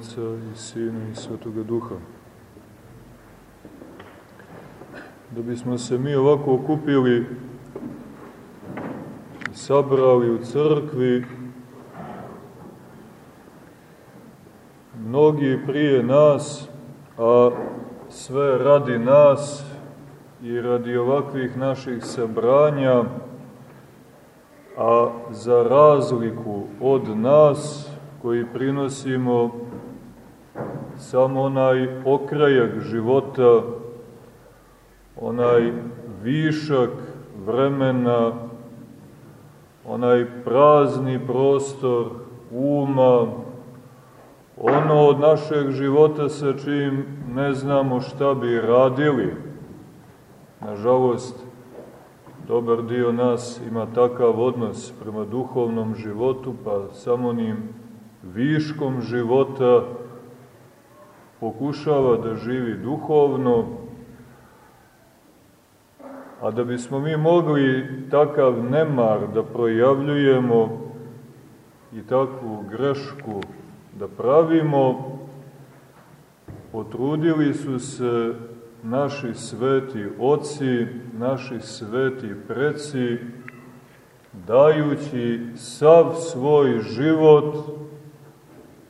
Otca i Sina i Svetoga Duha. Da bismo se mi ovako okupili i sabrali u crkvi, mnogi prije nas, a sve radi nas i radi ovakvih naših sabranja, a za razliku od nas koji prinosimo samo onaj okrajak života, onaj višak vremena, onaj prazni prostor uma, ono od našeg života sa čim ne znamo šta bi radili. Nažalost, dobar dio nas ima takav odnos prema duhovnom životu, pa samo onim viškom života pokušava da živi duhovno, a da bismo mi mogli takav nemar da projavljujemo i takvu grešku da pravimo, potrudili su se naši sveti oci, naši sveti preci, dajući sav svoj život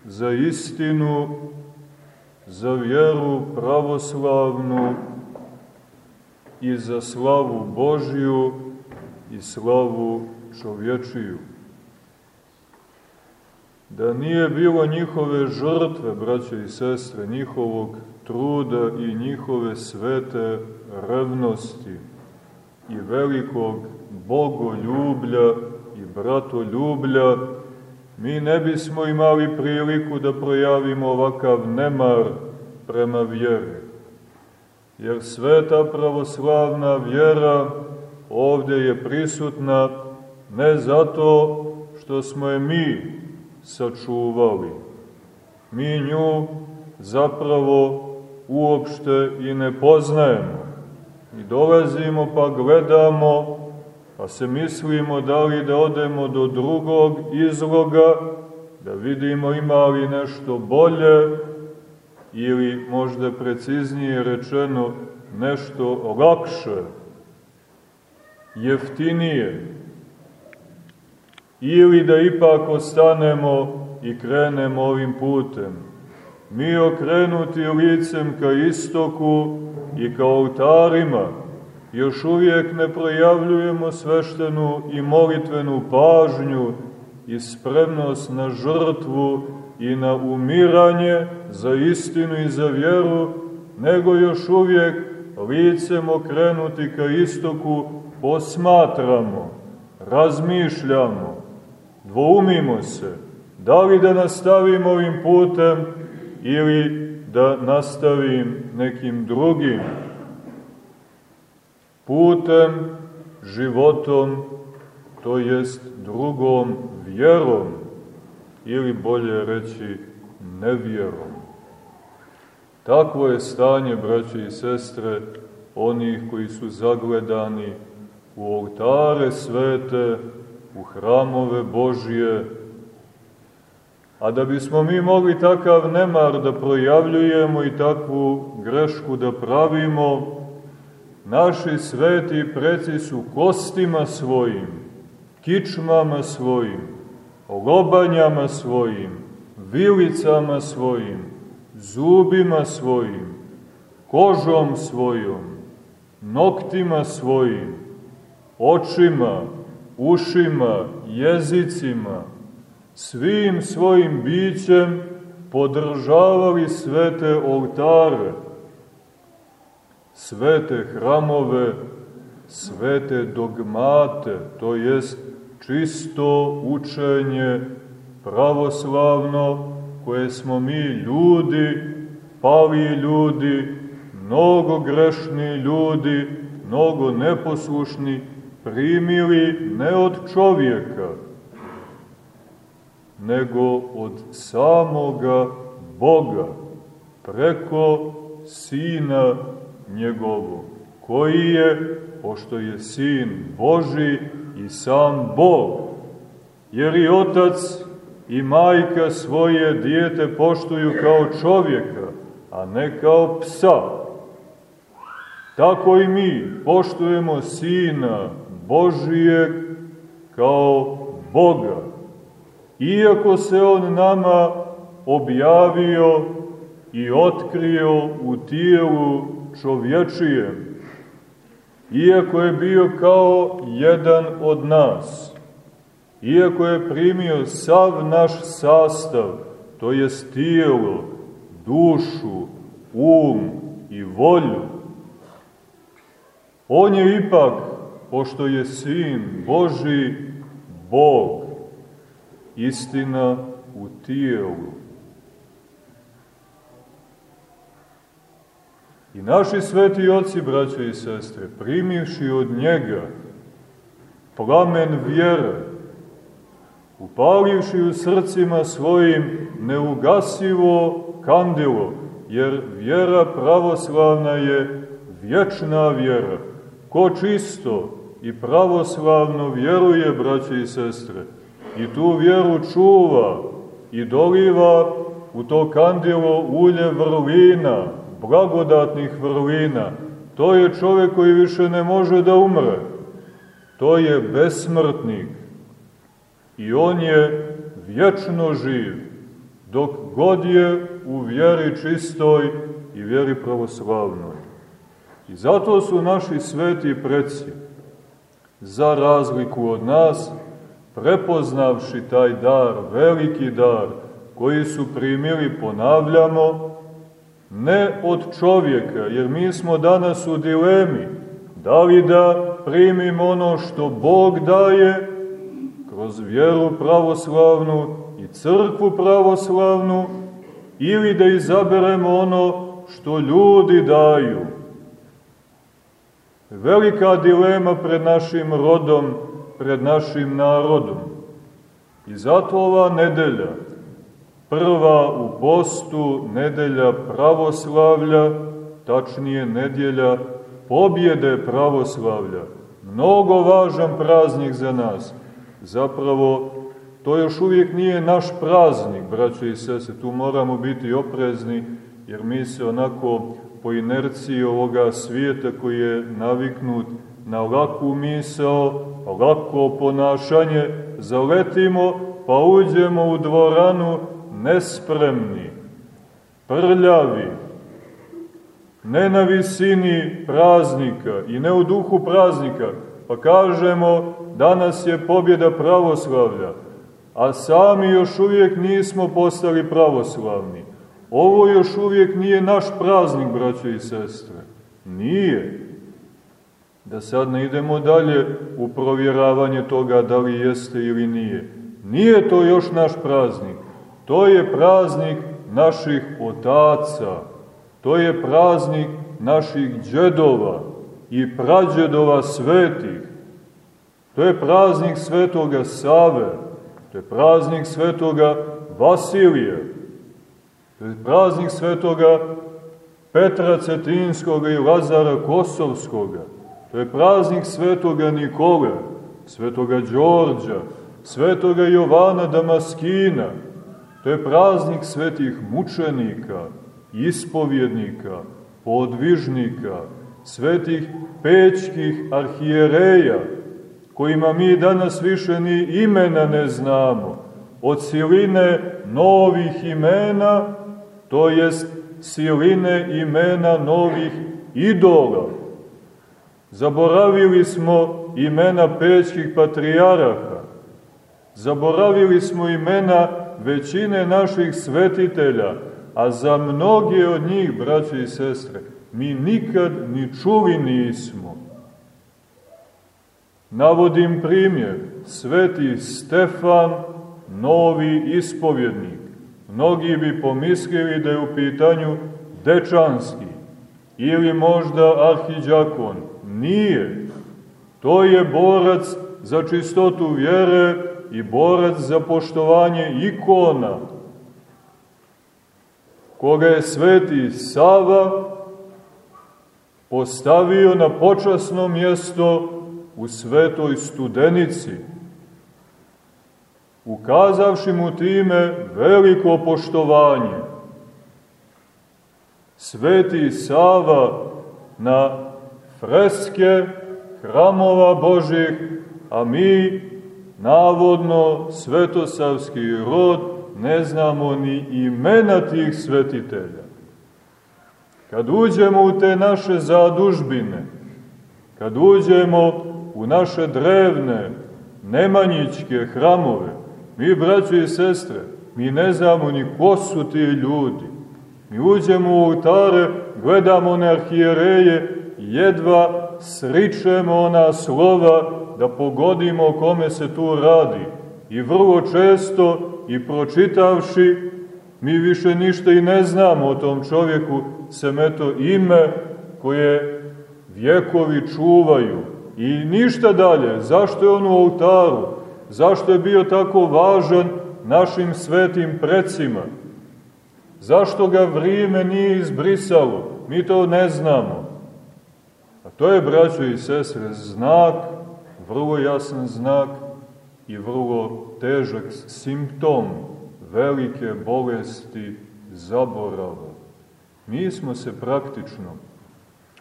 za istinu, za vjeru pravoslavnu i za slavu Božiju i slavu čovječiju. Da nije bilo njihove žrtve, braće i sestre, njihovog truda i njihove svete revnosti i velikog bogoljublja i bratoljublja, mi ne bismo imali priliku da projavimo ovakav nemar prema vjeri. Jer sveta pravoslavna vjera ovde je prisutna ne zato što smo je mi sačuvali. Mi nju zapravo uopšte i ne poznajemo. I dolazimo pa gledamo, pa se mislimo da li da odemo do drugog izloga, da vidimo ima li nešto bolje, ili možda preciznije rečeno nešto lakše, jeftinije, ili da ipak ostanemo i krenemo ovim putem. Mi okrenuti licem ka istoku i ka oltarima, još uvijek ne projavljujemo sveštenu i molitvenu pažnju i spremnost na žrtvu i na umiranje za istinu i za vjeru, nego još uvijek licem okrenuti ka istoku posmatramo, razmišljamo, dvoumimo se, da li da nastavim ovim putem ili da nastavim nekim drugim putem, životom, to jest drugom vjerom, ili bolje reći nevjerom. Takvo je stanje, braće i sestre, onih koji su zagledani u oltare svete, u hramove Božije, a da bismo mi mogli takav nemar da projavljujemo i takvu grešku da pravimo, naši sveti preci su kostima svojim, kičmama svojim, lobanjama svojim, vilicama svojim, zubima svojim, kožom svojom, noktima svojim, očima, ušima, jezicima, svim svojim bićem podržavali svete oltare, svete hramove, svete dogmate, to jest čisto učenje pravoslavno koje smo mi ljudi, pali ljudi, mnogo grešni ljudi, mnogo neposlušni, primili ne od čovjeka, nego od samoga Boga, preko Sina njegovog, koji je, pošto je Sin Boži i sam Bog, jer i Otac i majka svoje dijete poštuju kao čovjeka, a ne kao psa. Tako i mi poštujemo Sina Božijeg kao Boga. Iako se On nama objavio i otkrio u tijelu čovječijem, iako je bio kao jedan od nas, iako je primio sav naš sastav, to je tijelo, dušu, um i volju, on je ipak, pošto je sin Boži, Bog, istina u tijelu. I naši sveti oci, braće i sestre, primivši od njega plamen vjere, upalivši u srcima svojim neugasivo kandilo, jer vjera pravoslavna je vječna vjera. Ko čisto i pravoslavno vjeruje, braće i sestre, i tu vjeru čuva i doliva u to kandilo ulje vrlina, blagodatnih vrlina, to je čovjek koji više ne može da umre. To je besmrtnik. I on je vječno živ, dok god je u vjeri čistoj i vjeri pravoslavnoj. I zato su naši sveti preci, za razliku od nas, prepoznavši taj dar, veliki dar, koji su primili, ponavljamo, ne od čovjeka, jer mi smo danas u dilemi, da li da primimo ono što Bog daje, kroz vjeru pravoslavnu i crkvu pravoslavnu, ili da izaberemo ono što ljudi daju. Velika dilema pred našim rodom, pred našim narodom. I zato ova nedelja, prva u postu nedelja pravoslavlja, tačnije nedjelja pobjede pravoslavlja. Mnogo važan praznik za nas. Zapravo, to još uvijek nije naš praznik, braćo i sese, tu moramo biti oprezni, jer mi se onako po inerciji ovoga svijeta koji je naviknut na laku misao, lako ponašanje, zaletimo pa uđemo u dvoranu nespremni, prljavi, ne na visini praznika i ne u duhu praznika, pa kažemo danas je pobjeda pravoslavlja, a sami još uvijek nismo postali pravoslavni. Ovo još uvijek nije naš praznik, braćo i sestre. Nije. Da sad ne idemo dalje u provjeravanje toga da li jeste ili nije. Nije to još naš praznik. To je praznik naših otaca. To je praznik naših džedova i prađedova svetih. To je praznik svetoga Save. To je praznik svetoga Vasilija. To je praznik svetoga Petra Cetinskoga i Lazara Kosovskoga. To je praznik svetoga Nikole, svetoga Đorđa, svetoga Jovana Damaskina, To je praznik svetih mučenika, ispovjednika, podvižnika, svetih pećkih arhijereja, kojima mi danas više ni imena ne znamo, od siline novih imena, to jest siline imena novih idola. Zaboravili smo imena pećkih patrijaraha, zaboravili smo imena većine naših svetitelja, a za mnoge od njih, braće i sestre, mi nikad ni čuli nismo. Navodim primjer, sveti Stefan, novi ispovjednik. Mnogi bi pomislili da je u pitanju dečanski ili možda arhiđakon. Nije. To je borac za čistotu vjere i borac za poštovanje ikona, koga je sveti Sava postavio na počasno mjesto u svetoj studenici. ukazavši mu time veliko poštovanje. Sveti Sava na freske hramova Božih, a mi, navodno svetosavski rod, ne znamo ni imena tih svetitelja. Kad uđemo u te naše zadužbine, kad uđemo u naše drevne, nemanjićke hramove, mi, braćo i sestre, mi ne znamo ni ko su ti ljudi. Mi uđemo u oltare, gledamo na arhijereje, jedva sričemo ona slova da pogodimo o kome se tu radi. I vrlo često, i pročitavši, mi više ništa i ne znamo o tom čovjeku, se meto ime koje vjekovi čuvaju. I ništa dalje. Zašto je on u oltaru? Zašto je bio tako važan našim svetim precima? Zašto ga vrijeme nije izbrisalo? Mi to ne znamo. A to je, braćo i sestre, znak, vrlo jasan znak i vrlo težak simptom velike bolesti zaborava. Mi smo se praktično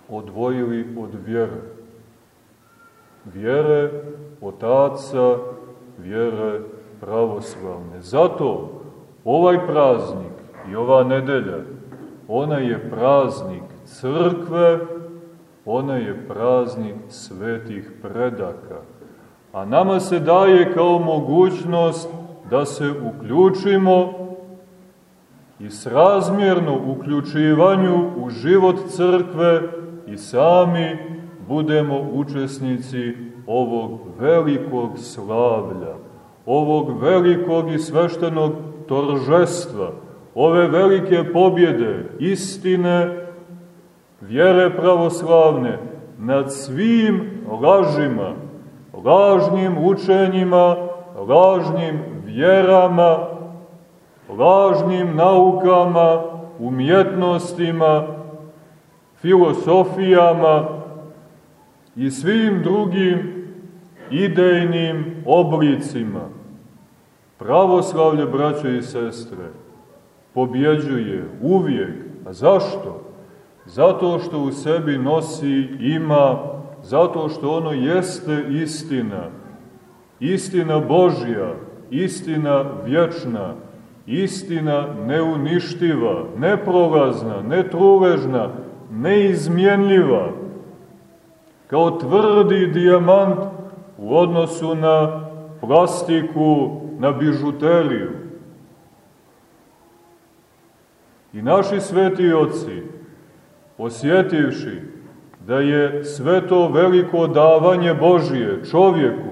odvojili od vjere. Vjere otaca, vjere pravoslavne. Zato ovaj praznik i ova nedelja, ona je praznik crkve, ona je praznik svetih predaka. A nama se daje kao mogućnost da se uključimo i srazmjerno uključivanju u život crkve i sami budemo učesnici ovog velikog slavlja, ovog velikog i sveštenog toržestva, ove velike pobjede, istine, vjere pravoslavne, nad svim lažima, lažnim učenjima, lažnim vjerama, lažnim naukama, umjetnostima, filosofijama i svim drugim idejnim oblicima. Pravoslavlje, braće i sestre, pobjeđuje uvijek. A zašto? Zato što u sebi nosi, ima, zato što ono jeste istina. Istina Božja, istina vječna, istina neuništiva, neprolazna, netruležna, neizmjenljiva, kao tvrdi dijamant u odnosu na plastiku, na bižuteriju. I naši sveti oci, osjetivši da je sve to veliko davanje Božije čovjeku,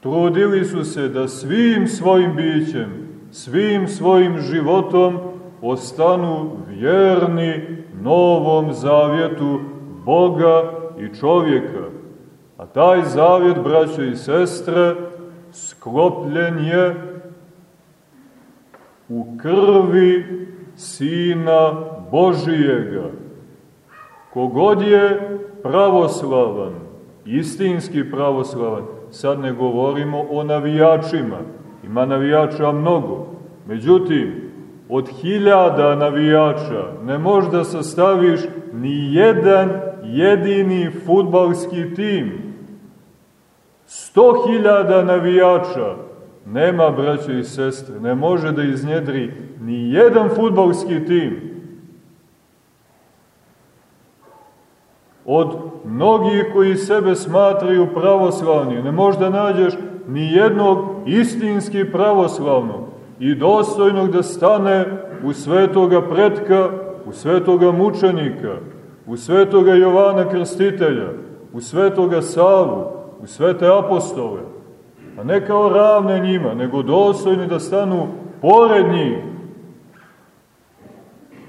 trudili su se da svim svojim bićem, svim svojim životom ostanu vjerni novom zavjetu Boga i čovjeka. A taj zavjet, braćo i sestre, sklopljen je u krvi Sina Božijega. Kogod je pravoslavan, istinski pravoslavan, sad ne govorimo o navijačima, ima navijača mnogo, međutim, od hiljada navijača ne možeš da sastaviš ni jedan jedini futbalski tim. Sto hiljada navijača nema, braće i sestre, ne može da iznjedri ni jedan futbalski tim. Od mnogih koji sebe smatraju pravoslavni, ne može da nađeš ni jednog istinski pravoslavnog i dostojnog da stane u svetoga pretka, u svetoga mučenika, u svetoga Jovana Krstitelja, u svetoga Savu, u svete apostole, a ne kao ravne njima, nego dostojni da stanu pored njih.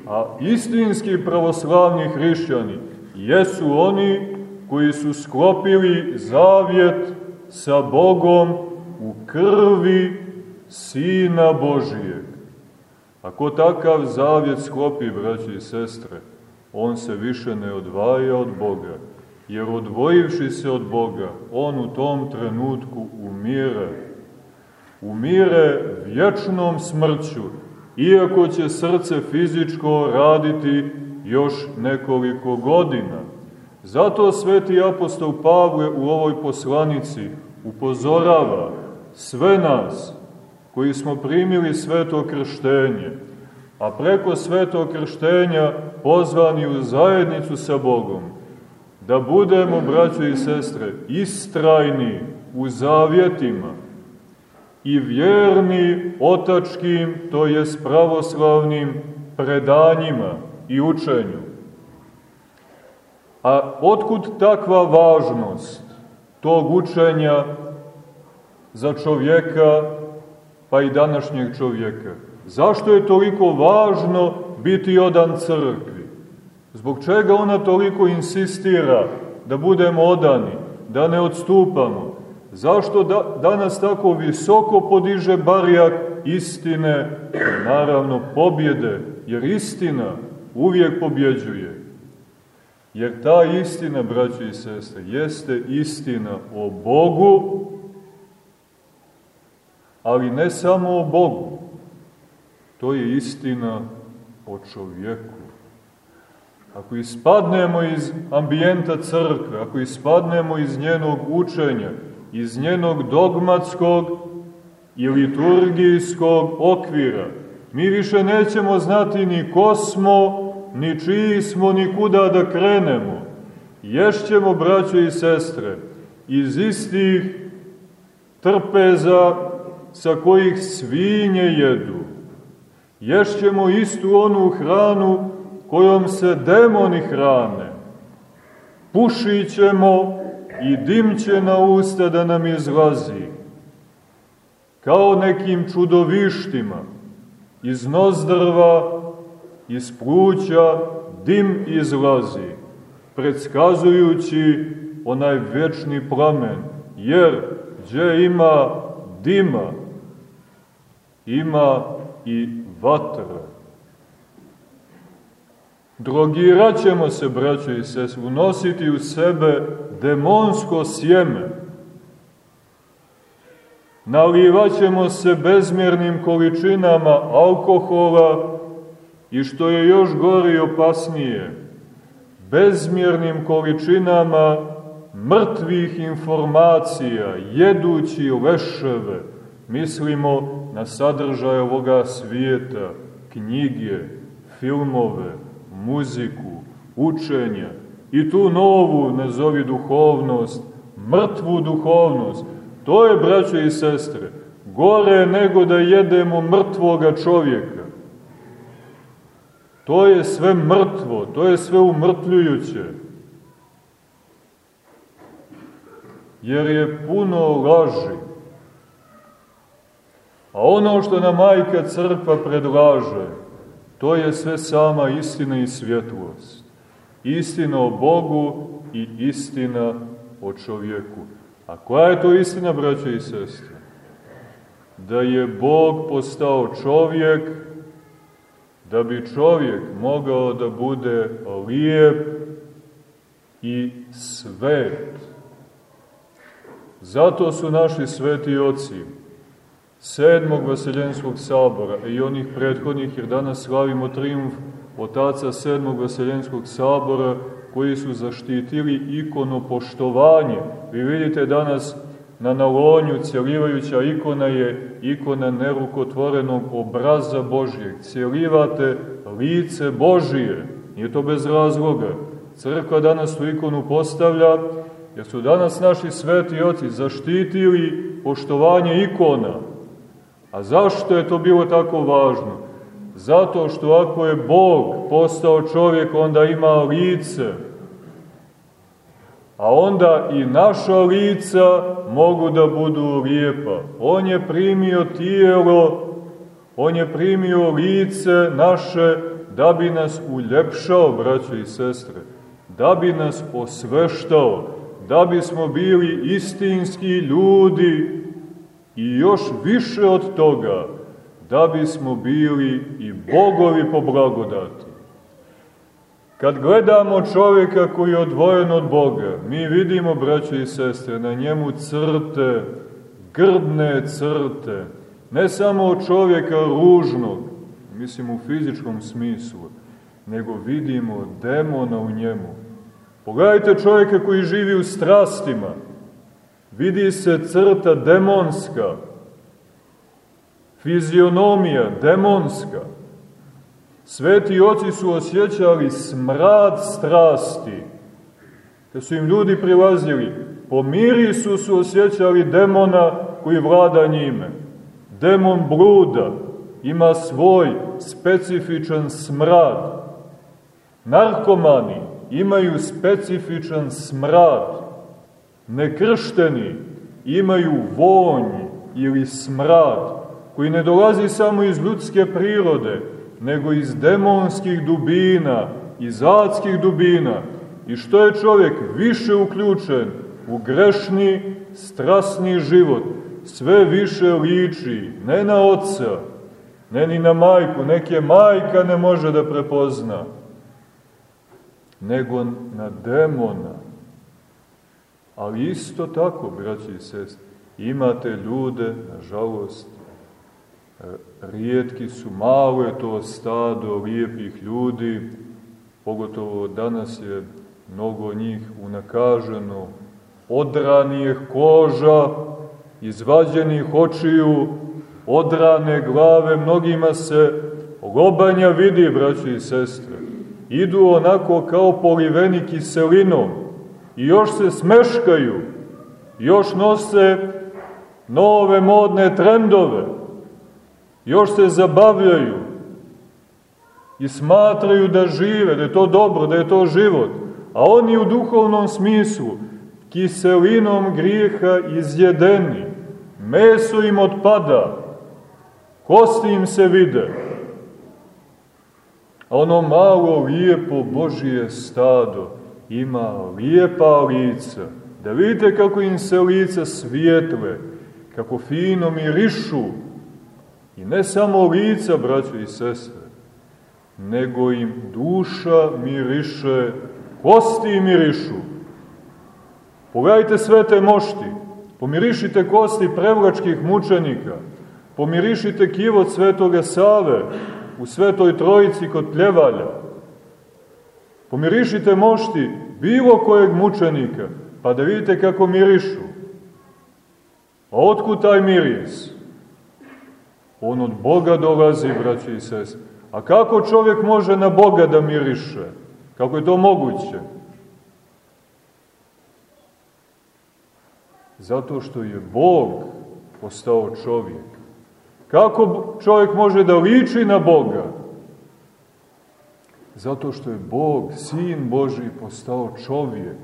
A istinski pravoslavni hrišćani jesu oni koji su sklopili zavjet sa Bogom u krvi Sina Božijeg. Ako takav zavjet sklopi, braći i sestre, on se više ne odvaja od Boga, jer odvojivši se od Boga, on u tom trenutku umire umire vječnom smrću, iako će srce fizičko raditi još nekoliko godina. Zato sveti apostol Pavle u ovoj poslanici upozorava sve nas koji smo primili sveto krštenje, a preko sveto krštenja pozvani u zajednicu sa Bogom, da budemo, braćo i sestre, istrajni u zavjetima i vjerni otačkim, to je pravoslavnim predanjima i učenju. A otkud takva važnost tog učenja za čovjeka, pa i današnjeg čovjeka? Zašto je toliko važno biti odan crkvi? Zbog čega ona toliko insistira da budemo odani, da ne odstupamo? Zašto da, danas tako visoko podiže barijak istine, naravno pobjede, jer istina uvijek pobjeđuje. Jer ta istina, braći i sestre, jeste istina o Bogu, ali ne samo o Bogu, to je istina o čovjeku. Ako ispadnemo iz ambijenta crkve, ako ispadnemo iz njenog učenja, iz njenog dogmatskog i liturgijskog okvira, mi više nećemo znati ni ko smo, ni čiji smo, ni kuda da krenemo. Ješćemo, braćo i sestre, iz istih trpeza sa kojih svinje jedu. Ješćemo istu onu hranu kojom se demoni hrane. Pušit ćemo i dim će na usta da nam izlazi. Kao nekim čudovištima iz nozdrva, iz pluća dim izlazi, predskazujući onaj večni plamen, jer gdje ima dima, ima i vatra. Drogirat ćemo se, braćo i sest, unositi u sebe demonsko sjeme. Nalivat ćemo se bezmjernim količinama alkohola i što je još gore i opasnije, bezmjernim količinama mrtvih informacija, jedući leševe, mislimo na sadržaj ovoga svijeta, knjige, filmove, muziku, učenja i tu novu, nazovi duhovnost, mrtvu duhovnost. To je, braćo i sestre, gore nego da jedemo mrtvoga čovjeka. To je sve mrtvo, to je sve umrtljujuće. Jer je puno laži. A ono što nam majka crkva predlaže, to je sve sama istina i svjetlost. Istina o Bogu i istina o čovjeku. A koja je to istina, braće i sestre? Da je Bog postao čovjek, da bi čovjek mogao da bude lijep i svet. Zato su naši sveti oci sedmog vaseljenskog sabora i onih prethodnih, jer danas slavimo triumf otaca sedmog vaseljenskog sabora, koji su zaštitili ikono poštovanje. Vi vidite danas na nalonju cjelivajuća ikona je ikona nerukotvorenog obraza Božijeg. Cjelivate lice Božije. Nije to bez razloga. Crkva danas tu ikonu postavlja, jer su danas naši sveti oci zaštitili poštovanje ikona. A zašto je to bilo tako važno? Zato što ako je Bog postao čovjek, onda ima lice. A onda i naša lica mogu da budu lijepa. On je primio tijelo, on je primio lice naše da bi nas uljepšao, braćo i sestre, da bi nas osveštao, da bismo bili istinski ljudi i još više od toga, da bismo bili i bogovi po blagodati. Kad gledamo čovjeka koji je odvojen od Boga, mi vidimo, braćo i sestre, na njemu crte grdne crte, ne samo čovjeka ružnog, mislim u fizičkom smislu, nego vidimo demona u njemu. Pogledajte čovjeka koji živi u strastima, vidi se crta demonska, fizionomija demonska. Sveti oci su osjećali smrad strasti. Kad su im ljudi prilazili, po mirisu su osjećali demona koji vlada njime. Demon bluda ima svoj specifičan smrad. Narkomani imaju specifičan smrad. Nekršteni imaju vonj ili smrad koji ne dolazi samo iz ljudske prirode, nego iz demonskih dubina, iz adskih dubina. I što je čovjek više uključen u grešni, strasni život, sve više liči, ne na oca, ne ni na majku, neke majka ne može da prepozna, nego na demona. Ali isto tako, braći i sestri, imate ljude, nažalost, rijetki su, malo je to stado lijepih ljudi, pogotovo danas je mnogo njih unakaženo, odranijih koža, izvađenih očiju, odrane glave, mnogima se lobanja vidi, braći i sestre. Idu onako kao poliveni kiselinom i još se smeškaju, još nose nove modne trendove, još se zabavljaju i smatraju da žive, da je to dobro, da je to život, a oni u duhovnom smislu kiselinom grijeha izjedeni, meso im odpada, kosti im se vide, a ono malo lijepo Božije stado ima lijepa lica, da vidite kako im se lica svijetle, kako fino mirišu, i ne samo lica, braćo i sestre, nego im duša miriše, kosti mirišu, Pogledajte sve te mošti, pomirišite kosti prevlačkih mučenika, pomirišite kivot svetoga Save u svetoj trojici kod pljevalja, pomirišite mošti bilo kojeg mučenika, pa da vidite kako mirišu. A otkud taj miris? On od Boga dolazi, braći i sest. A kako čovjek može na Boga da miriše? Kako je to moguće? Zato što je Bog postao čovjek. Kako čovjek može da liči na Boga? Zato što je Bog, Sin Boži, postao čovjek.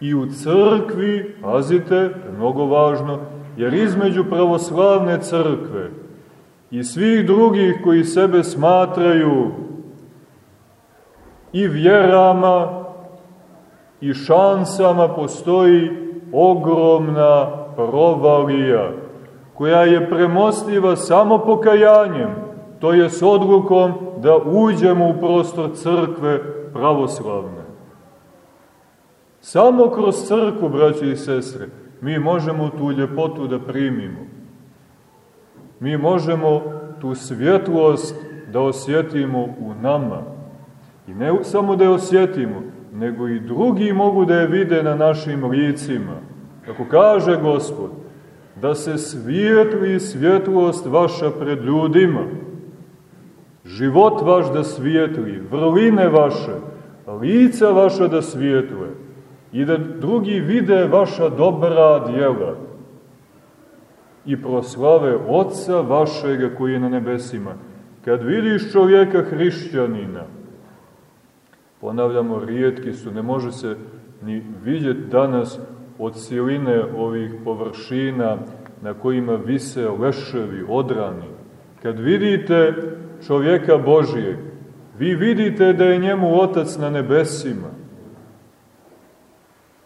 I u crkvi, pazite, je mnogo važno, jer između pravoslavne crkve i svih drugih koji sebe smatraju i vjerama i šansama postoji ogromna provalija, koja je premostiva samo pokajanjem, to je s odlukom da uđemo u prostor crkve pravoslavne. Samo kroz crkvu, braći i sestre, mi možemo tu ljepotu da primimo. Mi možemo tu svjetlost da osjetimo u nama. I ne samo da je osjetimo, nego i drugi mogu da je vide na našim licima. Kako kaže Gospod, da se svijetli svjetlost vaša pred ljudima, život vaš da svijetli, vrline vaše, lica vaša da svijetle i da drugi vide vaša dobra djela i proslave Otca vašega koji je na nebesima. Kad vidiš čovjeka hrišćanina, ponavljamo, rijetki su, ne može se ni vidjeti danas od siline ovih površina na kojima vise leševi, odrani. Kad vidite čovjeka Božijeg, vi vidite da je njemu Otac na nebesima.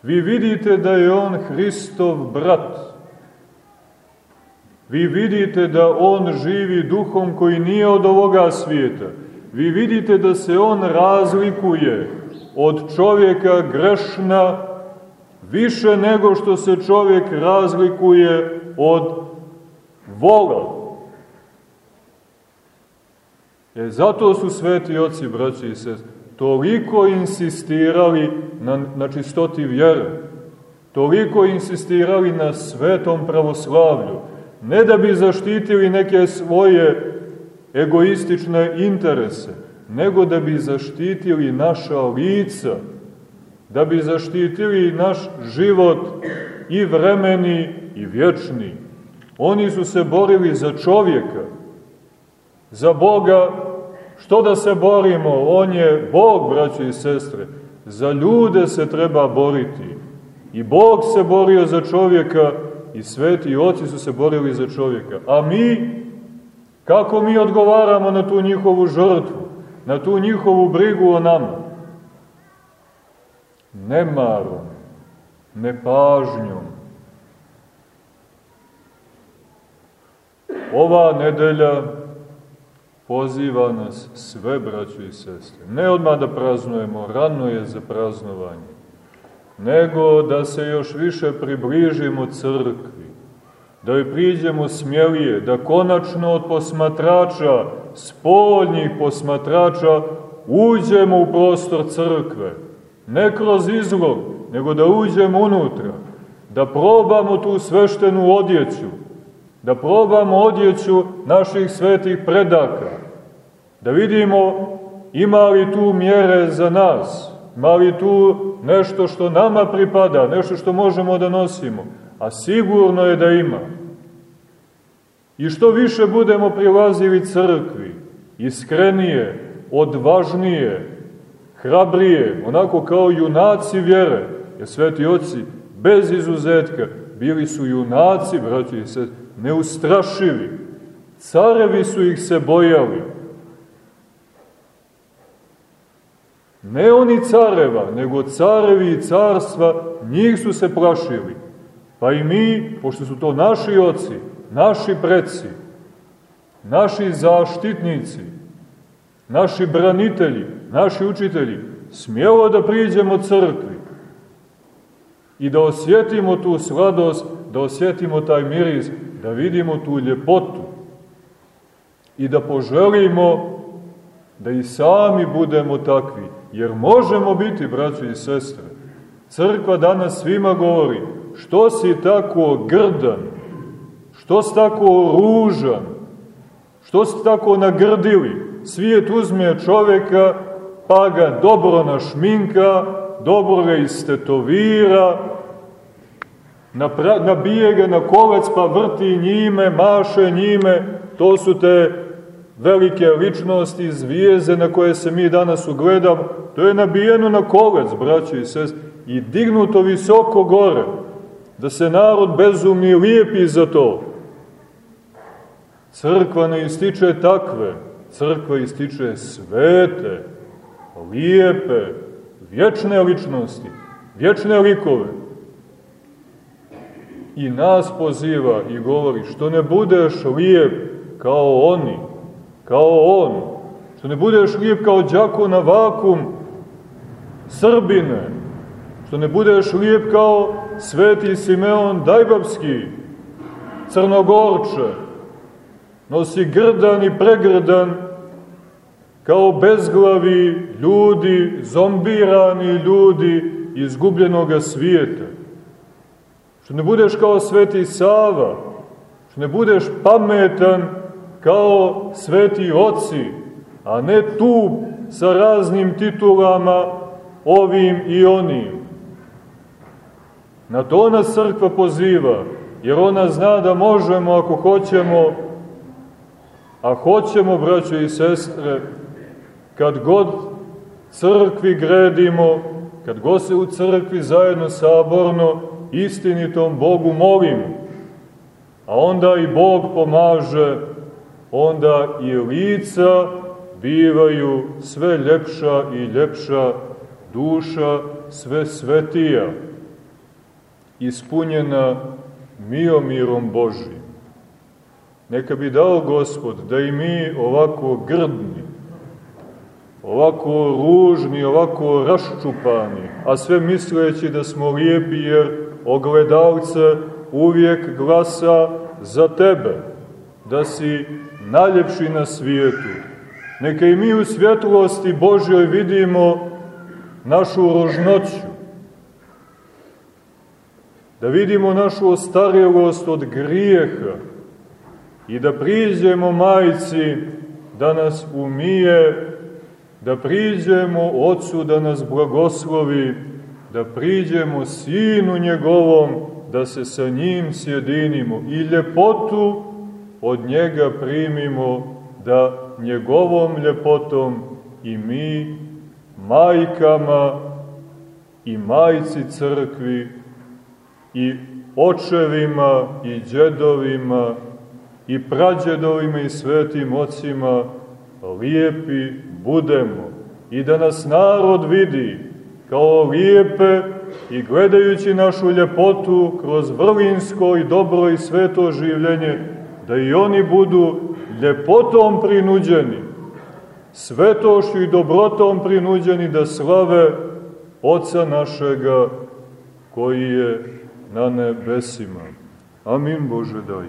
Vi vidite da je on Hristov brat. Vi vidite da on živi duhom koji nije od ovoga svijeta vi vidite da se on razlikuje od čovjeka grešna više nego što se čovjek razlikuje od vola. E, zato su sveti oci, braći i sest, toliko insistirali na, na čistoti vjere, toliko insistirali na svetom pravoslavlju, ne da bi zaštitili neke svoje egoistične interese, nego da bi zaštitili naša lica, da bi zaštitili naš život i vremeni i vječni. Oni su se borili za čovjeka, za Boga, što da se borimo? On je Bog, braći i sestre. Za ljude se treba boriti. I Bog se borio za čovjeka i sveti oci su se borili za čovjeka. A mi, kako mi odgovaramo na tu njihovu žrtvu, na tu njihovu brigu o nama? Nemarom, nepažnjom. Ova nedelja poziva nas sve, braćo i sestre. Ne odmah da praznujemo, rano je za praznovanje, nego da se još više približimo crkvi, da joj priđemo smjelije, da konačno od posmatrača, spoljnih posmatrača, uđemo u prostor crkve, ne kroz izlog, nego da uđemo unutra, da probamo tu sveštenu odjeću, da probamo odjeću naših svetih predaka, da vidimo ima li tu mjere za nas, ima li tu nešto što nama pripada, nešto što možemo da nosimo, a sigurno je da ima. I što više budemo prilazili crkvi, iskrenije, odvažnije, hrabrije, onako kao junaci vjere, jer sveti oci bez izuzetka bili su junaci, braći i sest, neustrašivi. Carevi su ih se bojali. Ne oni careva, nego carevi i carstva, njih su se plašili. Pa i mi, pošto su to naši oci, naši preci, naši zaštitnici, naši branitelji, naši učitelji, smjelo da priđemo crkvi i da osjetimo tu sladost, da osjetimo taj miris, da vidimo tu ljepotu i da poželimo da i sami budemo takvi, jer možemo biti, braći i sestre. Crkva danas svima govori, što si tako grdan, što si tako ružan, što si tako nagrdili, svijet uzme čoveka pa ga dobro našminka, dobro ga istetovira, nabije ga na kolac pa vrti njime, maše njime, to su te velike ličnosti, zvijeze na koje se mi danas ugledam, to je nabijeno na kolac, braći i sest, i dignuto visoko gore, da se narod bezumni lijepi za to. Crkva ne ističe takve, crkva ističe svete, lijepe, vječne ličnosti, vječne likove. I nas poziva i govori, što ne budeš lijep kao oni, kao on, što ne budeš lijep kao džako na vakum Srbine, što ne budeš lijep kao sveti Simeon Dajbabski, Crnogorče, nosi grdan i pregrdan kao bezglavi ljudi, zombirani ljudi izgubljenoga svijeta. Što ne budeš kao sveti Sava, što ne budeš pametan kao sveti oci, a ne tu sa raznim titulama ovim i onim. Na to nas crkva poziva, jer ona zna da možemo, ako hoćemo, a hoćemo, braćo i sestre, kad god crkvi gredimo, kad god se u crkvi zajedno saborno istinitom Bogu molimo, a onda i Bog pomaže, onda i lica bivaju sve ljepša i ljepša, duša sve svetija, ispunjena miomirom Božim. Neka bi dao Gospod da i mi ovako grdni, ovako ružni, ovako raščupani, a sve misleći da smo lijepi jer ogledalce uvijek glasa za tebe, da si najljepši na svijetu. Neka i mi u svjetlosti Božjoj vidimo našu rožnoću, da vidimo našu ostarjelost od grijeha i da priđemo majci da nas umije, da priđemo Otcu da nas blagoslovi, da priđemo Sinu njegovom, da se sa njim sjedinimo i ljepotu od njega primimo, da njegovom ljepotom i mi, majkama i majci crkvi i očevima i džedovima i prađedovima i svetim ocima lijepi budemo. I da nas narod vidi kao lijepe i gledajući našu ljepotu kroz vrlinsko i dobro i sveto življenje, da i oni budu ljepotom prinuđeni, svetošću i dobrotom prinuđeni da slave Oca našega koji je na nebesima. Amin Bože daj.